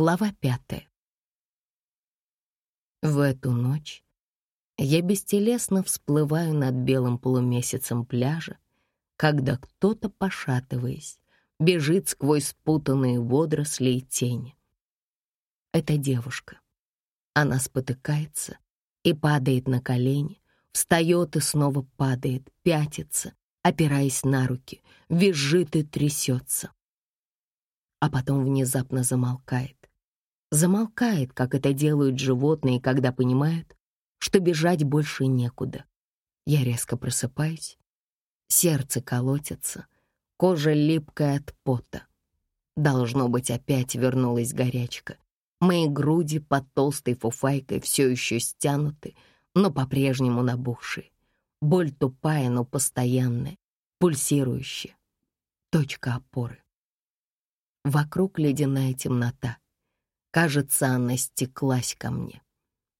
Глава пятая. В эту ночь я бестелесно всплываю над белым полумесяцем пляжа, когда кто-то, пошатываясь, бежит сквозь спутанные водоросли и тени. Это девушка. Она спотыкается и падает на колени, встает и снова падает, пятится, опираясь на руки, визжит и трясется. А потом внезапно замолкает. Замолкает, как это делают животные, когда понимают, что бежать больше некуда. Я резко просыпаюсь, сердце колотится, кожа липкая от пота. Должно быть, опять вернулась горячка. Мои груди под толстой фуфайкой все еще стянуты, но по-прежнему набухшие. Боль тупая, но постоянная, пульсирующая. Точка опоры. Вокруг ледяная темнота. Кажется, она стеклась ко мне.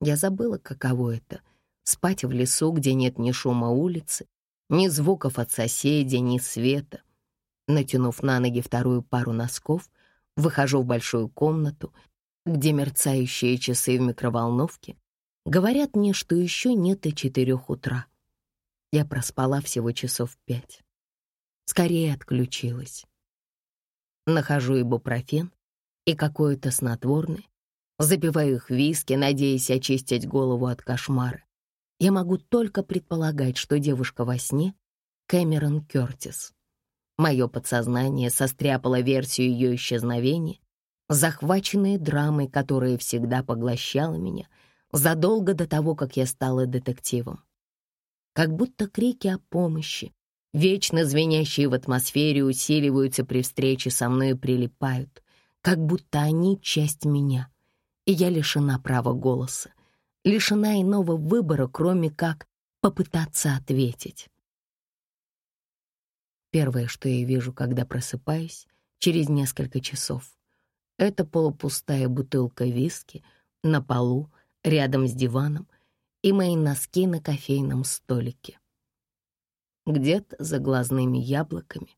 Я забыла, каково это — спать в лесу, где нет ни шума улицы, ни звуков от соседей, ни света. Натянув на ноги вторую пару носков, выхожу в большую комнату, где мерцающие часы в микроволновке говорят мне, что еще нет и четырех утра. Я проспала всего часов пять. Скорее отключилась. Нахожу ибупрофен и какое-то снотворное, Запиваю их виски, надеясь очистить голову от кошмара. Я могу только предполагать, что девушка во сне — Кэмерон Кёртис. Мое подсознание состряпало версию ее исчезновения, захваченные драмой, которая всегда поглощала меня задолго до того, как я стала детективом. Как будто крики о помощи, вечно звенящие в атмосфере, усиливаются при встрече со мной и прилипают, как будто они — часть меня — и я лишена права голоса, лишена иного выбора, кроме как попытаться ответить. Первое, что я вижу, когда просыпаюсь, через несколько часов, это полупустая бутылка виски на полу, рядом с диваном, и мои носки на кофейном столике. Где-то за глазными яблоками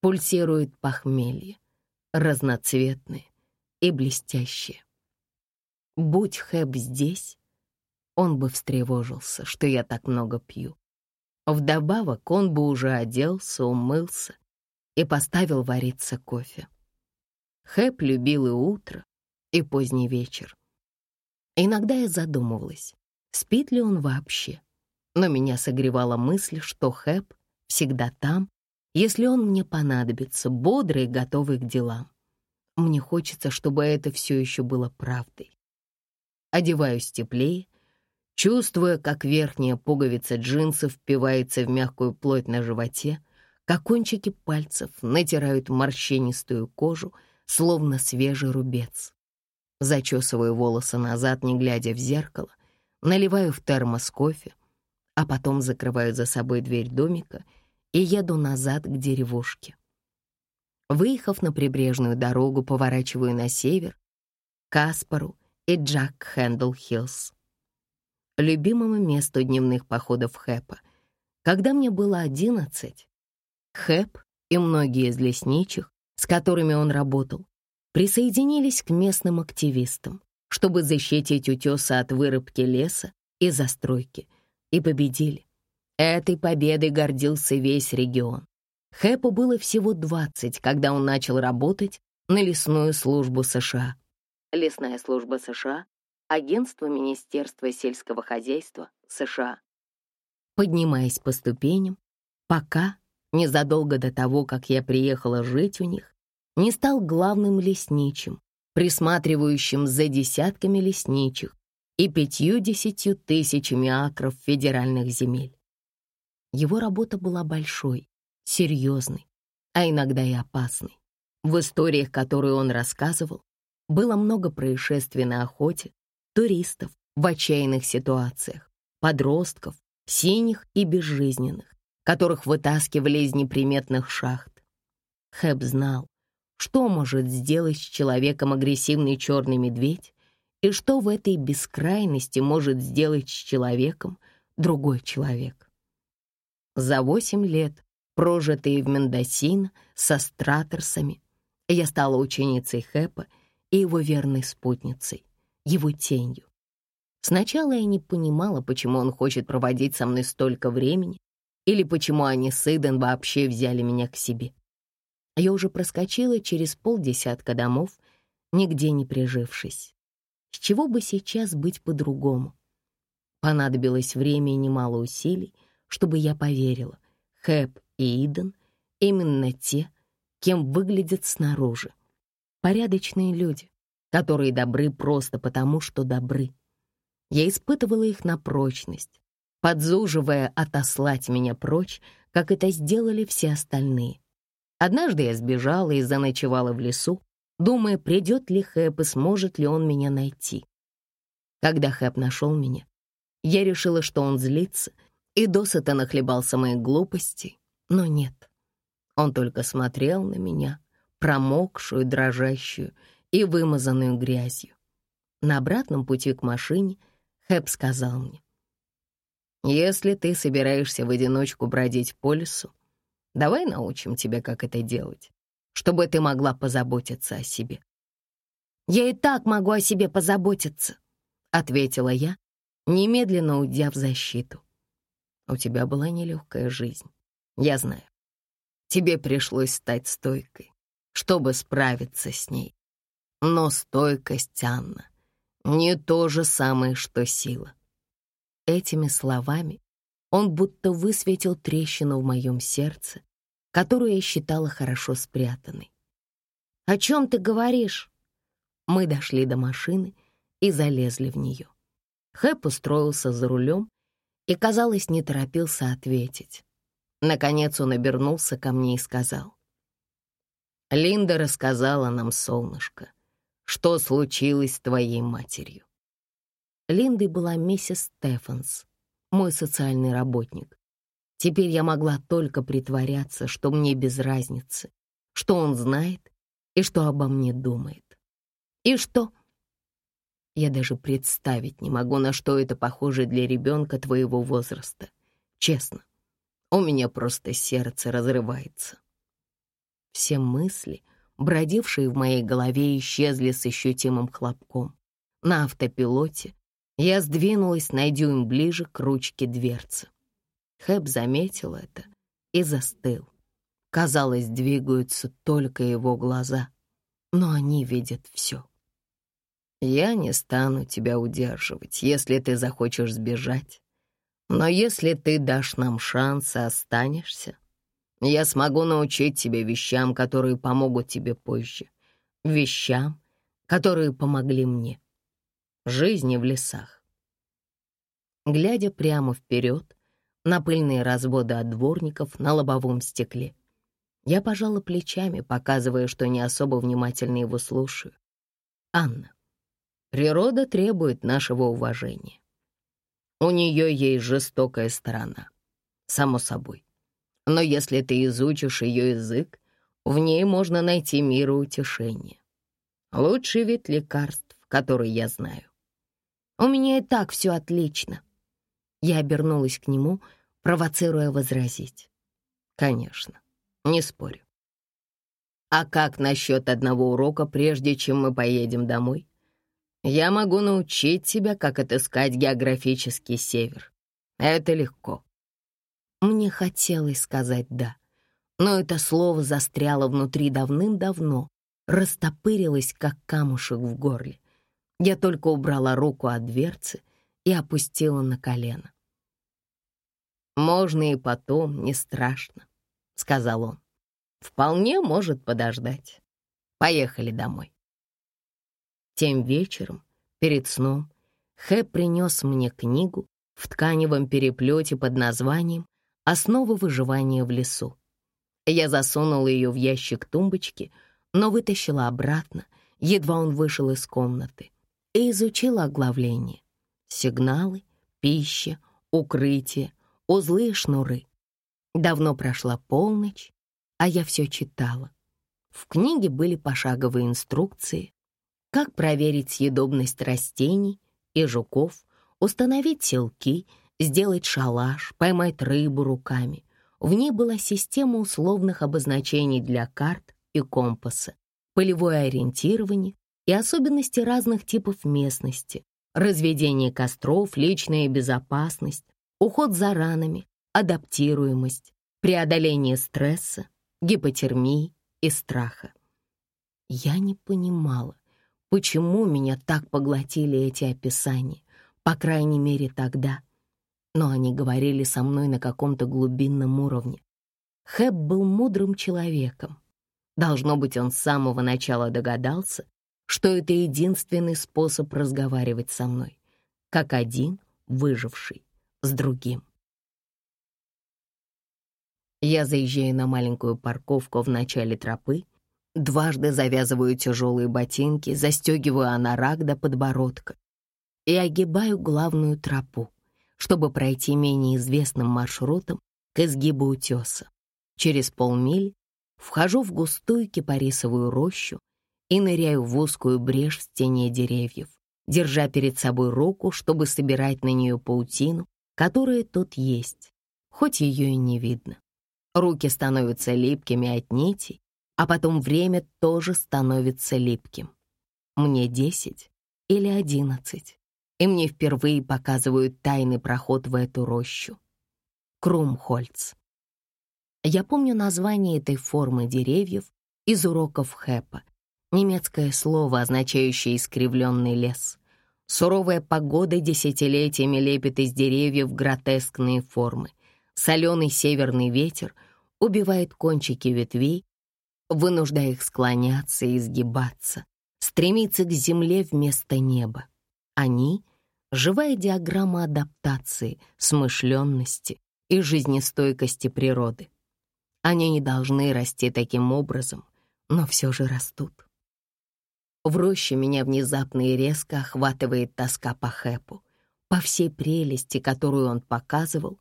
пульсирует похмелье, разноцветное и блестящее. Будь Хэб здесь, он бы встревожился, что я так много пью. Вдобавок он бы уже оделся, умылся и поставил вариться кофе. Хэп любил и утро, и поздний вечер. Иногда я задумывалась, спит ли он вообще. Но меня согревала мысль, что Хэп всегда там, если он мне понадобится, бодрый и готовый к делам. Мне хочется, чтобы это все еще было правдой одеваюсь теплее, чувствуя, как верхняя пуговица джинсов впивается в мягкую плоть на животе, как кончики пальцев натирают морщинистую кожу, словно свежий рубец. Зачесываю волосы назад, не глядя в зеркало, наливаю в термос кофе, а потом закрываю за собой дверь домика и еду назад к деревушке. Выехав на прибрежную дорогу, поворачиваю на север, к Аспору и Джак Хэндл Хиллс. Любимому месту дневных походов Хэпа. Когда мне было одиннадцать, Хэп и многие из лесничих, с которыми он работал, присоединились к местным активистам, чтобы защитить утесы от вырубки леса и застройки, и победили. Этой победой гордился весь регион. Хэпу было всего 20, когда он начал работать на лесную службу США. Лесная служба США, Агентство Министерства сельского хозяйства США. Поднимаясь по ступеням, пока, незадолго до того, как я приехала жить у них, не стал главным лесничим, присматривающим за десятками лесничих и пятью-десятью тысячами акров федеральных земель. Его работа была большой, серьезной, а иногда и опасной. В историях, которые он рассказывал, было много происшествий на охоте, туристов в отчаянных ситуациях, подростков, синих и безжизненных, которых вытаскивали из неприметных шахт. Хэб знал, что может сделать с человеком агрессивный черный медведь и что в этой бескрайности может сделать с человеком другой человек. За восемь лет, прожитые в Мендосино со стратерсами, я стала ученицей Хэпа и его верной спутницей, его тенью. Сначала я не понимала, почему он хочет проводить со мной столько времени, или почему они с Иден вообще взяли меня к себе. Я уже проскочила через полдесятка домов, нигде не прижившись. С чего бы сейчас быть по-другому? Понадобилось время и немало усилий, чтобы я поверила. Хэп и Иден — именно те, кем выглядят снаружи. Порядочные люди, которые добры просто потому, что добры. Я испытывала их на прочность, подзуживая отослать меня прочь, как это сделали все остальные. Однажды я сбежала и заночевала в лесу, думая, придет ли Хэп и сможет ли он меня найти. Когда Хэп нашел меня, я решила, что он злится и досыта нахлебался моих глупостей, но нет. Он только смотрел на меня, промокшую, дрожащую и вымазанную грязью. На обратном пути к машине Хэп сказал мне, «Если ты собираешься в одиночку бродить по лесу, давай научим тебя, как это делать чтобы ты могла позаботиться о себе». «Я и так могу о себе позаботиться», — ответила я, немедленно уйдя в защиту. «У тебя была нелегкая жизнь, я знаю. Тебе пришлось стать стойкой, чтобы справиться с ней. Но стойкость, Анна, не то же самое, что сила». Этими словами он будто высветил трещину в моем сердце, которую я считала хорошо спрятанной. «О чем ты говоришь?» Мы дошли до машины и залезли в нее. Хэп устроился за рулем и, казалось, не торопился ответить. Наконец он обернулся ко мне и сказал. «Линда рассказала нам, солнышко, что случилось с твоей матерью». Линдой была миссис Стефанс, мой социальный работник. Теперь я могла только притворяться, что мне без разницы, что он знает и что обо мне думает. И что? Я даже представить не могу, на что это похоже для ребенка твоего возраста. Честно, у меня просто сердце разрывается. Все мысли, бродившие в моей голове, исчезли с ощутимым хлопком. На автопилоте я сдвинулась на дюйм ближе к ручке дверцы. Хэп заметил это и застыл. Казалось, двигаются только его глаза, но они видят все. «Я не стану тебя удерживать, если ты захочешь сбежать. Но если ты дашь нам шанс и останешься, я смогу научить тебя вещам, которые помогут тебе позже. Вещам, которые помогли мне. Жизни в лесах». Глядя прямо вперед, на пыльные разводы от дворников на лобовом стекле. Я пожала плечами, показывая, что не особо внимательно его слушаю. «Анна, природа требует нашего уважения. У нее есть жестокая сторона, само собой. Но если ты изучишь ее язык, в ней можно найти мир и утешение. Лучший вид лекарств, который я знаю. У меня и так все отлично», я обернулась к нему, провоцируя возразить. «Конечно, не спорю. А как насчет одного урока, прежде чем мы поедем домой? Я могу научить тебя, как отыскать географический север. Это легко». Мне хотелось сказать «да», но это слово застряло внутри давным-давно, растопырилось, как камушек в горле. Я только убрала руку от дверцы и опустила на колено. «Можно и потом, не страшно», — сказал он. «Вполне может подождать. Поехали домой». Тем вечером, перед сном, Хэ принес мне книгу в тканевом переплете под названием «Основы выживания в лесу». Я засунула ее в ящик тумбочки, но вытащила обратно, едва он вышел из комнаты, и изучила оглавление. Сигналы, пища, укрытие, узлы и шнуры. Давно прошла полночь, а я все читала. В книге были пошаговые инструкции, как проверить съедобность растений и жуков, установить селки, сделать шалаш, поймать рыбу руками. В ней была система условных обозначений для карт и компаса, полевое ориентирование, и особенности разных типов местности, разведение костров, личная безопасность, уход за ранами, адаптируемость, преодоление стресса, гипотермии и страха. Я не понимала, почему меня так поглотили эти описания, по крайней мере тогда, но они говорили со мной на каком-то глубинном уровне. Хэб был мудрым человеком. Должно быть, он с самого начала догадался, что это единственный способ разговаривать со мной, как один выживший с другим. Я заезжаю на маленькую парковку в начале тропы, дважды завязываю тяжелые ботинки, застегиваю анорак до подбородка и огибаю главную тропу, чтобы пройти менее известным маршрутом к изгибу утеса. Через полмили вхожу в густую кипарисовую рощу и ныряю в узкую брешь в стене деревьев, держа перед собой руку, чтобы собирать на нее паутину, которая тут есть, хоть ее и не видно. Руки становятся липкими от нитей, а потом время тоже становится липким. Мне десять или одиннадцать, и мне впервые показывают тайный проход в эту рощу. Крумхольц. Я помню название этой формы деревьев из уроков Хэпа, немецкое слово, означающее искривленный лес. Суровая погода десятилетиями лепит из деревьев гротескные формы. Соленый северный ветер убивает кончики ветвей, вынуждая их склоняться и изгибаться, стремиться к земле вместо неба. Они — живая диаграмма адаптации, смышленности и жизнестойкости природы. Они не должны расти таким образом, но все же растут. В роще меня внезапно и резко охватывает тоска по Хэпу, по всей прелести, которую он показывал,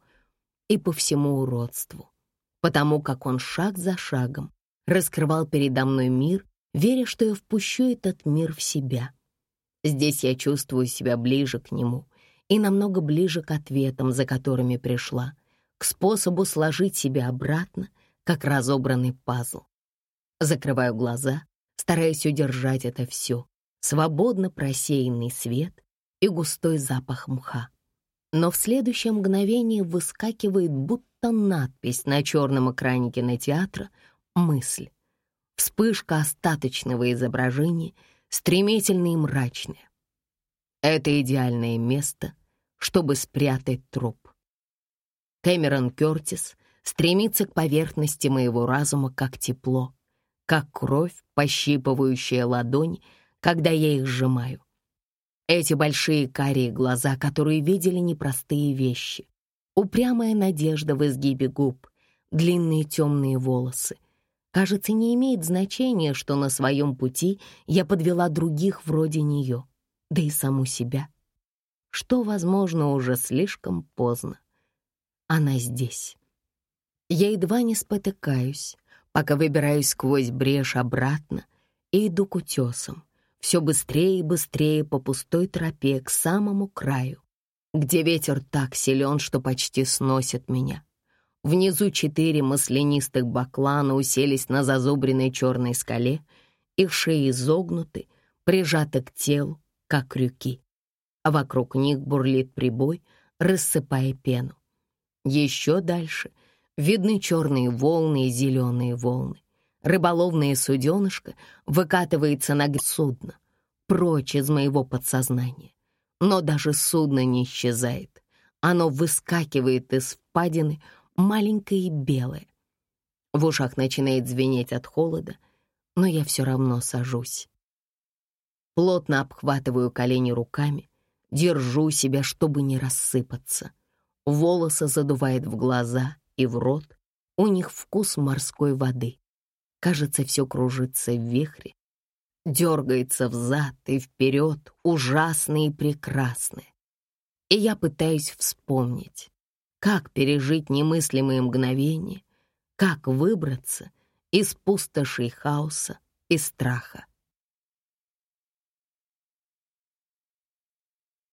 и по всему уродству, потому как он шаг за шагом раскрывал передо мной мир, веря, что я впущу этот мир в себя. Здесь я чувствую себя ближе к нему и намного ближе к ответам, за которыми пришла, к способу сложить себя обратно, как разобранный пазл. Закрываю глаза стараясь удержать это все, свободно просеянный свет и густой запах мха. Но в следующее мгновение выскакивает будто надпись на черном экране кинотеатра «Мысль». Вспышка остаточного изображения, стремительная и мрачная. Это идеальное место, чтобы спрятать труп. Кэмерон Кёртис стремится к поверхности моего разума как тепло, как кровь, пощипывающая ладонь, когда я их сжимаю. Эти большие карие глаза, которые видели непростые вещи, упрямая надежда в изгибе губ, длинные темные волосы. Кажется, не имеет значения, что на своем пути я подвела других вроде нее, да и саму себя. Что, возможно, уже слишком поздно. Она здесь. Я едва не спотыкаюсь, пока выбираюсь сквозь брешь обратно и иду к утесам, все быстрее и быстрее по пустой тропе к самому краю, где ветер так силен, что почти сносит меня. Внизу четыре маслянистых баклана уселись на зазубренной черной скале, их шеи изогнуты, прижаты к телу, как крюки, а вокруг них бурлит прибой, рассыпая пену. Еще дальше — Видны черные волны и зеленые волны. Рыболовное суденышко выкатывается на судно, прочь из моего подсознания. Но даже судно не исчезает. Оно выскакивает из впадины, маленькое и белое. В ушах начинает звенеть от холода, но я все равно сажусь. Плотно обхватываю колени руками, держу себя, чтобы не рассыпаться. Волосы задувает в глаза, и в рот, у них вкус морской воды. Кажется, все кружится в вихре, дергается взад и вперед, ужасное и прекрасное. И я пытаюсь вспомнить, как пережить немыслимые мгновения, как выбраться из пустоши хаоса и страха.